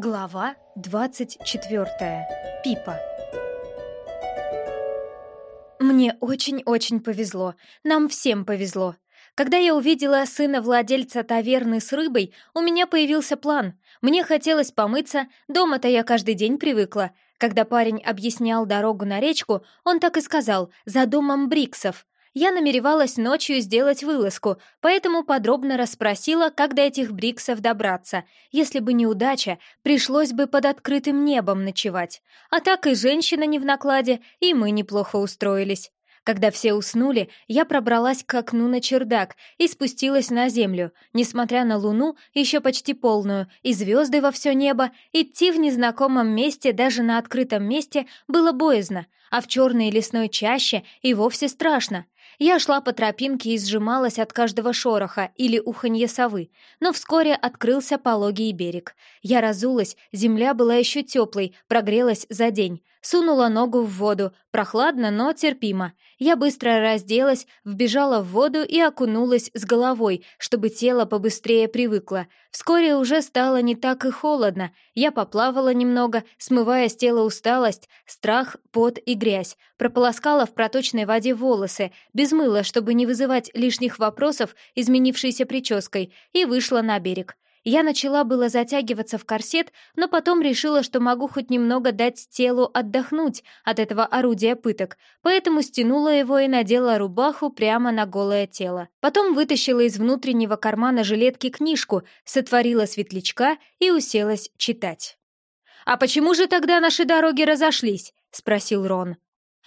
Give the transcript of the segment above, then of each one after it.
Глава 24. Пипа. Мне очень-очень повезло. Нам всем повезло. Когда я увидела сына владельца таверны с рыбой, у меня появился план. Мне хотелось помыться, дома-то я каждый день привыкла. Когда парень объяснял дорогу на речку, он так и сказал «за домом Бриксов». Я намеревалась ночью сделать вылазку, поэтому подробно расспросила, как до этих бриксов добраться. Если бы не удача, пришлось бы под открытым небом ночевать. А так и женщина не в накладе, и мы неплохо устроились. Когда все уснули, я пробралась к окну на чердак и спустилась на землю. Несмотря на луну, еще почти полную, и звезды во все небо, идти в незнакомом месте, даже на открытом месте, было боязно, а в черной лесной чаще и вовсе страшно. Я шла по тропинке и сжималась от каждого шороха или уханья совы, но вскоре открылся пологий берег. Я разулась, земля была еще теплой, прогрелась за день. Сунула ногу в воду, прохладно, но терпимо. Я быстро разделась, вбежала в воду и окунулась с головой, чтобы тело побыстрее привыкло. Вскоре уже стало не так и холодно. Я поплавала немного, смывая с тела усталость, страх, пот и грязь. Прополоскала в проточной воде волосы, без мыла, чтобы не вызывать лишних вопросов изменившейся прической, и вышла на берег. Я начала было затягиваться в корсет, но потом решила, что могу хоть немного дать телу отдохнуть от этого орудия пыток, поэтому стянула его и надела рубаху прямо на голое тело. Потом вытащила из внутреннего кармана жилетки книжку, сотворила светлячка и уселась читать. «А почему же тогда наши дороги разошлись?» — спросил Рон.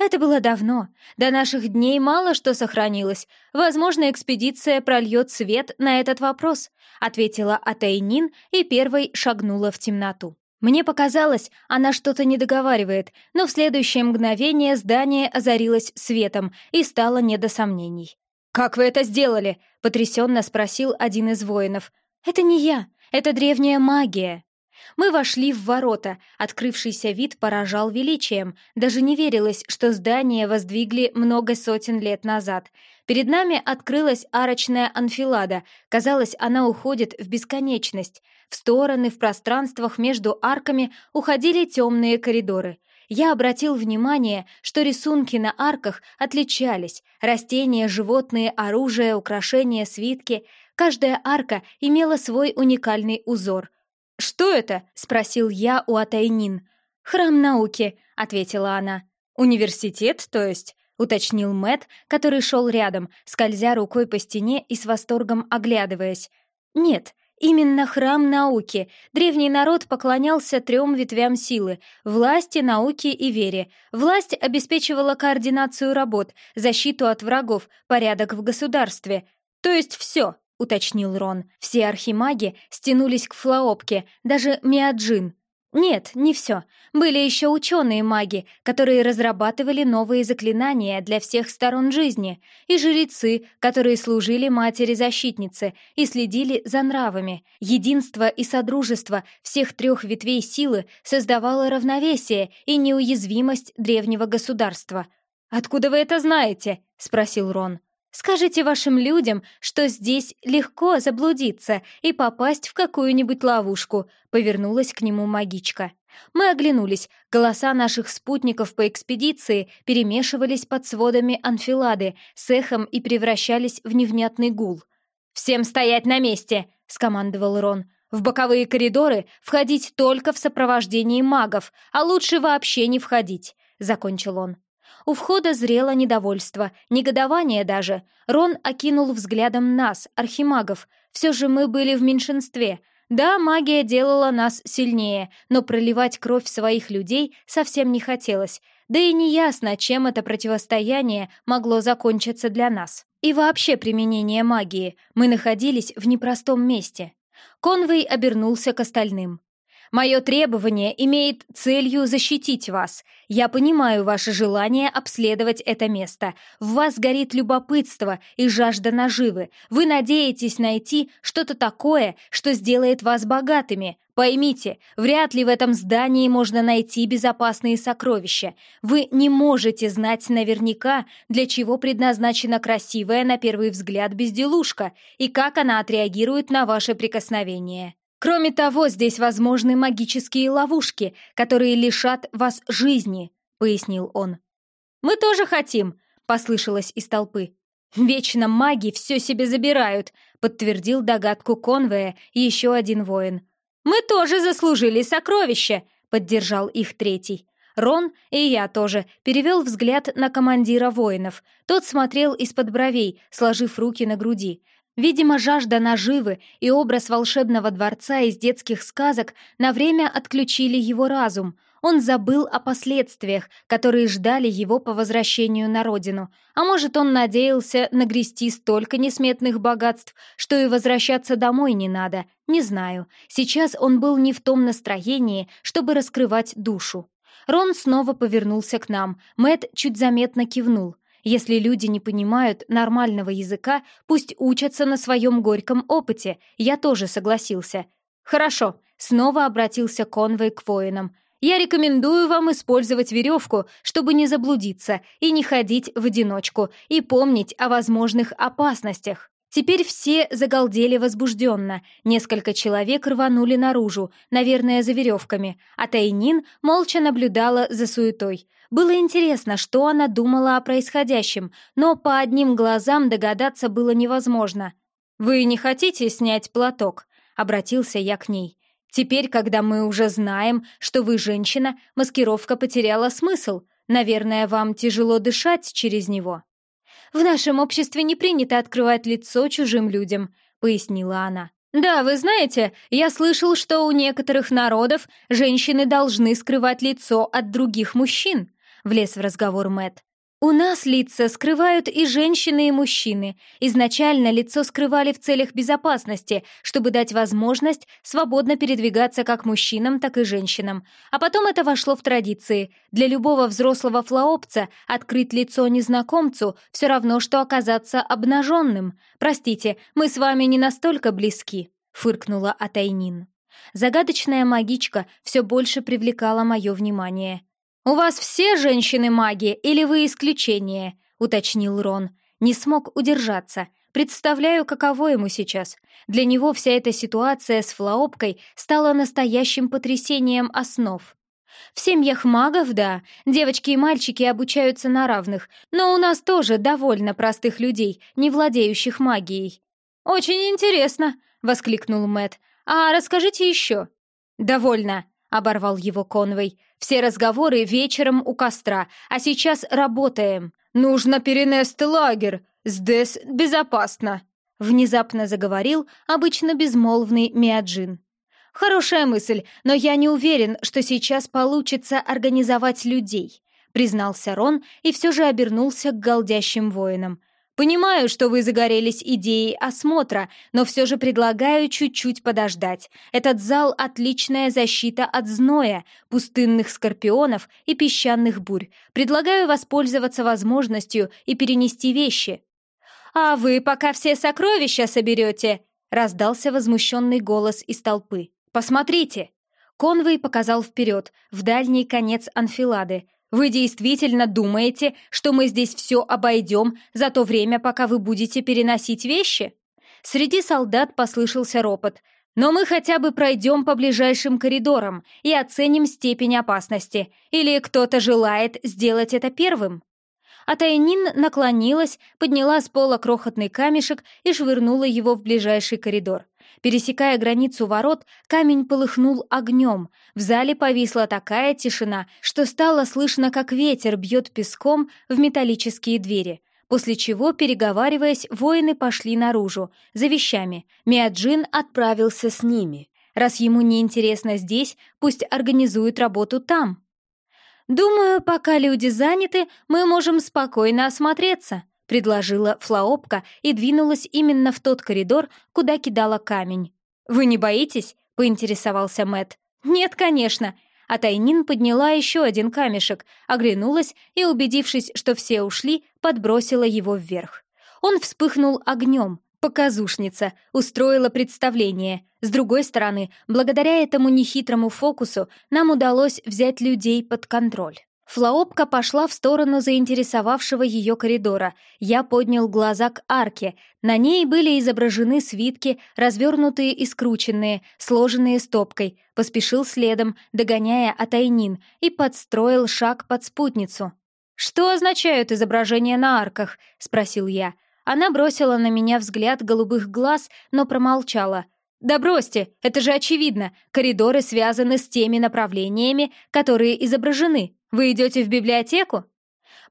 Это было давно. До наших дней мало что сохранилось. Возможно, экспедиция прольет свет на этот вопрос, ответила Атайнин и первой шагнула в темноту. Мне показалось, она что-то не договаривает, но в следующее мгновение здание озарилось светом и стало не до сомнений. «Как вы это сделали?» — потрясенно спросил один из воинов. «Это не я, это древняя магия», мы вошли в ворота, открывшийся вид поражал величием, даже не верилось, что здание воздвигли много сотен лет назад. Перед нами открылась арочная анфилада, казалось, она уходит в бесконечность. В стороны, в пространствах между арками уходили темные коридоры. Я обратил внимание, что рисунки на арках отличались. Растения, животные, оружие, украшения, свитки. Каждая арка имела свой уникальный узор — «Что это?» — спросил я у Атайнин. «Храм науки», — ответила она. «Университет, то есть?» — уточнил Мэт, который шел рядом, скользя рукой по стене и с восторгом оглядываясь. «Нет, именно храм науки. Древний народ поклонялся трем ветвям силы — власти, науке и вере. Власть обеспечивала координацию работ, защиту от врагов, порядок в государстве. То есть все, уточнил Рон. Все архимаги стянулись к Флаопке, даже Миаджин. Нет, не все. Были еще ученые-маги, которые разрабатывали новые заклинания для всех сторон жизни, и жрецы, которые служили матери-защитнице и следили за нравами. Единство и содружество всех трех ветвей силы создавало равновесие и неуязвимость древнего государства. «Откуда вы это знаете?» — спросил Рон. Скажите вашим людям, что здесь легко заблудиться и попасть в какую-нибудь ловушку», — повернулась к нему магичка. Мы оглянулись, голоса наших спутников по экспедиции перемешивались под сводами анфилады с эхом и превращались в невнятный гул. «Всем стоять на месте!» — скомандовал Рон. «В боковые коридоры входить только в сопровождении магов, а лучше вообще не входить», — закончил он. У входа зрело недовольство, негодование даже. Рон окинул взглядом нас, архимагов. Все же мы были в меньшинстве. Да, магия делала нас сильнее, но проливать кровь своих людей совсем не хотелось. Да и неясно, чем это противостояние могло закончиться для нас. И вообще применение магии. Мы находились в непростом месте. Конвей обернулся к остальным. Мое требование имеет целью защитить вас. Я понимаю ваше желание обследовать это место. В вас горит любопытство и жажда наживы. Вы надеетесь найти что-то такое, что сделает вас богатыми. Поймите, вряд ли в этом здании можно найти безопасные сокровища. Вы не можете знать наверняка, для чего предназначена красивая на первый взгляд безделушка и как она отреагирует на ваше прикосновение. Кроме того, здесь возможны магические ловушки, которые лишат вас жизни», — пояснил он. «Мы тоже хотим», — послышалось из толпы. «Вечно маги все себе забирают», — подтвердил догадку Конвея еще один воин. «Мы тоже заслужили сокровища», — поддержал их третий. Рон, и я тоже, перевел взгляд на командира воинов. Тот смотрел из-под бровей, сложив руки на груди. Видимо, жажда наживы и образ волшебного дворца из детских сказок на время отключили его разум. Он забыл о последствиях, которые ждали его по возвращению на родину. А может, он надеялся нагрести столько несметных богатств, что и возвращаться домой не надо. Не знаю. Сейчас он был не в том настроении, чтобы раскрывать душу. Рон снова повернулся к нам. Мэт чуть заметно кивнул. Если люди не понимают нормального языка, пусть учатся на своем горьком опыте. Я тоже согласился. Хорошо, снова обратился Конвей к воинам. Я рекомендую вам использовать веревку, чтобы не заблудиться и не ходить в одиночку, и помнить о возможных опасностях. Теперь все загалдели возбужденно. Несколько человек рванули наружу, наверное, за веревками, а Тайнин молча наблюдала за суетой. Было интересно, что она думала о происходящем, но по одним глазам догадаться было невозможно. «Вы не хотите снять платок?» — обратился я к ней. «Теперь, когда мы уже знаем, что вы женщина, маскировка потеряла смысл. Наверное, вам тяжело дышать через него». «В нашем обществе не принято открывать лицо чужим людям», — пояснила она. «Да, вы знаете, я слышал, что у некоторых народов женщины должны скрывать лицо от других мужчин. — влез в разговор Мэт. «У нас лица скрывают и женщины, и мужчины. Изначально лицо скрывали в целях безопасности, чтобы дать возможность свободно передвигаться как мужчинам, так и женщинам. А потом это вошло в традиции. Для любого взрослого флаопца открыть лицо незнакомцу все равно, что оказаться обнаженным. Простите, мы с вами не настолько близки», — фыркнула Атайнин. Загадочная магичка все больше привлекала мое внимание — «У вас все женщины маги или вы исключение?» — уточнил Рон. Не смог удержаться. Представляю, каково ему сейчас. Для него вся эта ситуация с флаопкой стала настоящим потрясением основ. В семьях магов, да, девочки и мальчики обучаются на равных, но у нас тоже довольно простых людей, не владеющих магией. «Очень интересно», — воскликнул Мэт. «А расскажите еще». «Довольно», — оборвал его Конвей. Все разговоры вечером у костра, а сейчас работаем. Нужно перенести лагерь. Здесь безопасно», — внезапно заговорил обычно безмолвный Миаджин. «Хорошая мысль, но я не уверен, что сейчас получится организовать людей», — признался Рон и все же обернулся к голдящим воинам. Понимаю, что вы загорелись идеей осмотра, но все же предлагаю чуть-чуть подождать. Этот зал — отличная защита от зноя, пустынных скорпионов и песчаных бурь. Предлагаю воспользоваться возможностью и перенести вещи». «А вы пока все сокровища соберете!» — раздался возмущенный голос из толпы. «Посмотрите!» Конвей показал вперед, в дальний конец анфилады, вы действительно думаете, что мы здесь все обойдем за то время, пока вы будете переносить вещи?» Среди солдат послышался ропот. «Но мы хотя бы пройдем по ближайшим коридорам и оценим степень опасности. Или кто-то желает сделать это первым?» А Тайнин наклонилась, подняла с пола крохотный камешек и швырнула его в ближайший коридор. Пересекая границу ворот, камень полыхнул огнем. В зале повисла такая тишина, что стало слышно, как ветер бьет песком в металлические двери. После чего, переговариваясь, воины пошли наружу, за вещами. Миаджин отправился с ними. Раз ему не интересно здесь, пусть организует работу там. «Думаю, пока люди заняты, мы можем спокойно осмотреться», предложила Флаопка и двинулась именно в тот коридор, куда кидала камень. «Вы не боитесь?» — поинтересовался Мэт. «Нет, конечно». А Тайнин подняла еще один камешек, оглянулась и, убедившись, что все ушли, подбросила его вверх. Он вспыхнул огнем, Показушница устроила представление. С другой стороны, благодаря этому нехитрому фокусу нам удалось взять людей под контроль. Флаопка пошла в сторону заинтересовавшего ее коридора. Я поднял глаза к арке. На ней были изображены свитки, развернутые и скрученные, сложенные стопкой. Поспешил следом, догоняя Атайнин, и подстроил шаг под спутницу. «Что означают изображения на арках?» — спросил я. Она бросила на меня взгляд голубых глаз, но промолчала. «Да бросьте, это же очевидно. Коридоры связаны с теми направлениями, которые изображены. Вы идете в библиотеку?»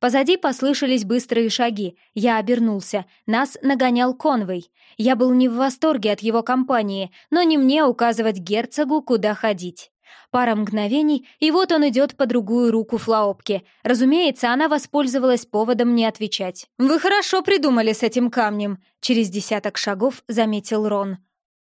Позади послышались быстрые шаги. Я обернулся. Нас нагонял Конвей. Я был не в восторге от его компании, но не мне указывать герцогу, куда ходить. Пара мгновений, и вот он идет по другую руку Флаопки. Разумеется, она воспользовалась поводом не отвечать. «Вы хорошо придумали с этим камнем», — через десяток шагов заметил Рон.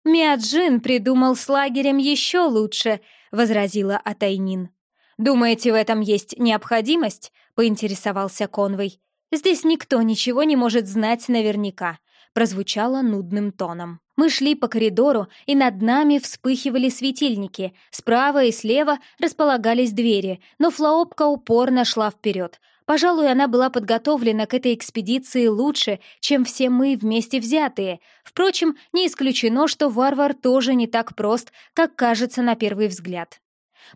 «Миаджин придумал с лагерем еще лучше», — возразила Атайнин. «Думаете, в этом есть необходимость?» — поинтересовался Конвей. «Здесь никто ничего не может знать наверняка», — прозвучало нудным тоном. Мы шли по коридору, и над нами вспыхивали светильники. Справа и слева располагались двери, но Флаопка упорно шла вперед. Пожалуй, она была подготовлена к этой экспедиции лучше, чем все мы вместе взятые. Впрочем, не исключено, что варвар тоже не так прост, как кажется на первый взгляд.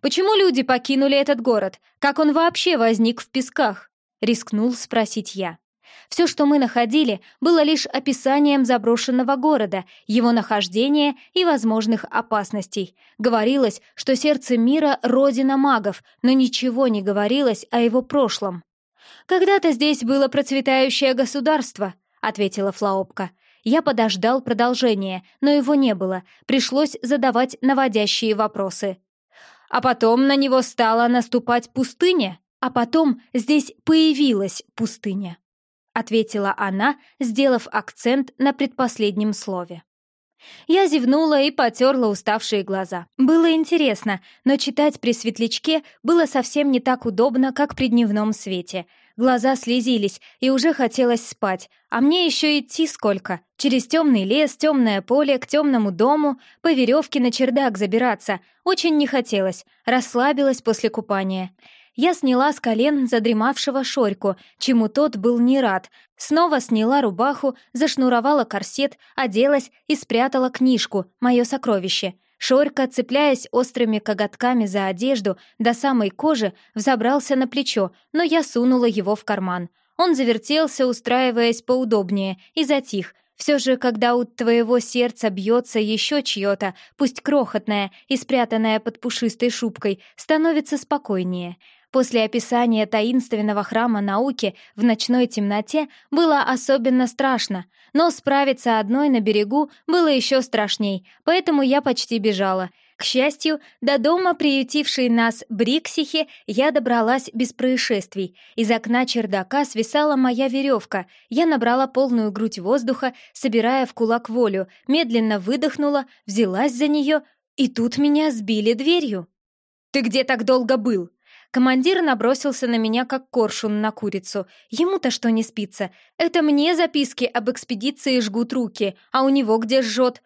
Почему люди покинули этот город? Как он вообще возник в песках?» — рискнул спросить я. Все, что мы находили, было лишь описанием заброшенного города, его нахождения и возможных опасностей. Говорилось, что сердце мира — родина магов, но ничего не говорилось о его прошлом. «Когда-то здесь было процветающее государство», — ответила Флаопка. Я подождал продолжения, но его не было, пришлось задавать наводящие вопросы а потом на него стала наступать пустыня, а потом здесь появилась пустыня», — ответила она, сделав акцент на предпоследнем слове. Я зевнула и потерла уставшие глаза. Было интересно, но читать при светлячке было совсем не так удобно, как при дневном свете — Глаза слезились, и уже хотелось спать. А мне еще идти сколько? Через темный лес, темное поле, к темному дому, по веревке на чердак забираться. Очень не хотелось. Расслабилась после купания. Я сняла с колен задремавшего Шорьку, чему тот был не рад. Снова сняла рубаху, зашнуровала корсет, оделась и спрятала книжку, мое сокровище — Шорька, цепляясь острыми коготками за одежду до самой кожи, взобрался на плечо, но я сунула его в карман. Он завертелся, устраиваясь поудобнее, и затих. Все же, когда у твоего сердца бьется еще чье-то, пусть крохотное и спрятанное под пушистой шубкой, становится спокойнее. После описания таинственного храма науки в ночной темноте было особенно страшно, но справиться одной на берегу было еще страшней, поэтому я почти бежала. К счастью, до дома, приютившей нас Бриксихи, я добралась без происшествий. Из окна чердака свисала моя веревка. Я набрала полную грудь воздуха, собирая в кулак волю, медленно выдохнула, взялась за нее, и тут меня сбили дверью. «Ты где так долго был?» Командир набросился на меня, как коршун на курицу. Ему-то что не спится? Это мне записки об экспедиции жгут руки, а у него где жжет?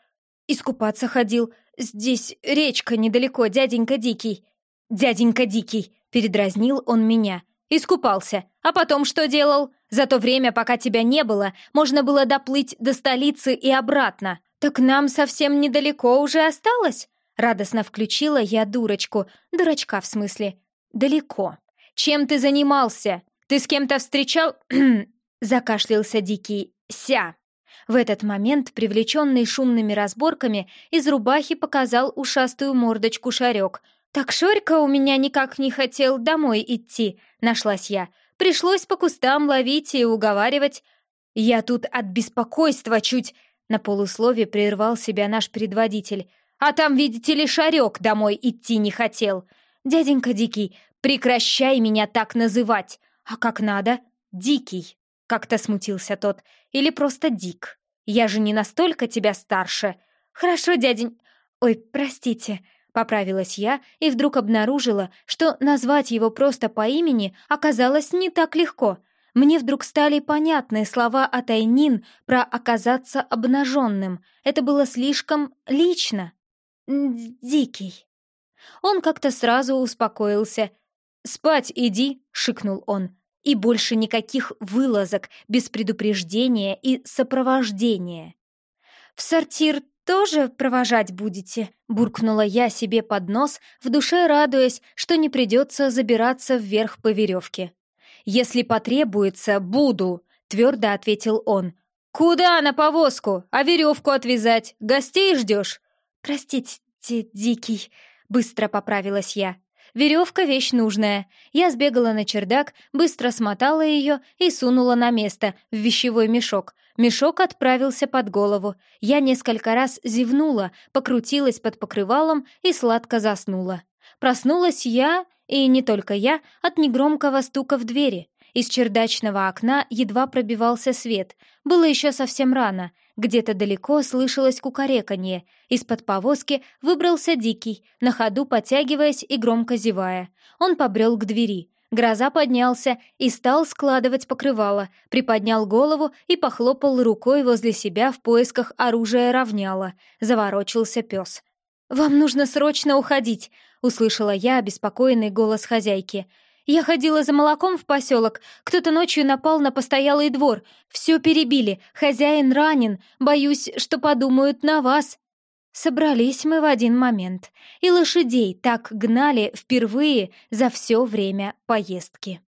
Искупаться ходил. Здесь речка недалеко, дяденька Дикий. Дяденька Дикий, передразнил он меня. Искупался. А потом что делал? За то время, пока тебя не было, можно было доплыть до столицы и обратно. Так нам совсем недалеко уже осталось? Радостно включила я дурочку. Дурачка в смысле. «Далеко. Чем ты занимался? Ты с кем-то встречал...» Закашлялся Дикий. «Ся!» В этот момент, привлеченный шумными разборками, из рубахи показал ушастую мордочку Шарек. «Так Шорька у меня никак не хотел домой идти», — нашлась я. «Пришлось по кустам ловить и уговаривать». «Я тут от беспокойства чуть...» На полуслове прервал себя наш предводитель. «А там, видите ли, Шарек домой идти не хотел. «Дяденька Дикий, прекращай меня так называть! А как надо? Дикий!» Как-то смутился тот. «Или просто Дик. Я же не настолько тебя старше!» «Хорошо, дядень...» «Ой, простите...» Поправилась я и вдруг обнаружила, что назвать его просто по имени оказалось не так легко. Мне вдруг стали понятны слова от Айнин про оказаться обнаженным. Это было слишком лично. «Дикий». Он как-то сразу успокоился. «Спать иди!» — шикнул он. «И больше никаких вылазок без предупреждения и сопровождения». «В сортир тоже провожать будете?» — буркнула я себе под нос, в душе радуясь, что не придется забираться вверх по веревке. «Если потребуется, буду», — твердо ответил он. «Куда на повозку? А веревку отвязать? Гостей ждешь?» «Простите, Дикий», — быстро поправилась я. Веревка — вещь нужная. Я сбегала на чердак, быстро смотала ее и сунула на место, в вещевой мешок. Мешок отправился под голову. Я несколько раз зевнула, покрутилась под покрывалом и сладко заснула. Проснулась я, и не только я, от негромкого стука в двери. Из чердачного окна едва пробивался свет. Было еще совсем рано. Где-то далеко слышалось кукареканье. Из-под повозки выбрался Дикий, на ходу подтягиваясь и громко зевая. Он побрел к двери. Гроза поднялся и стал складывать покрывало, приподнял голову и похлопал рукой возле себя в поисках оружия равняла. Заворочился пес. «Вам нужно срочно уходить», — услышала я обеспокоенный голос хозяйки. Я ходила за молоком в поселок. Кто-то ночью напал на постоялый двор. Все перебили. Хозяин ранен. Боюсь, что подумают на вас. Собрались мы в один момент. И лошадей так гнали впервые за все время поездки.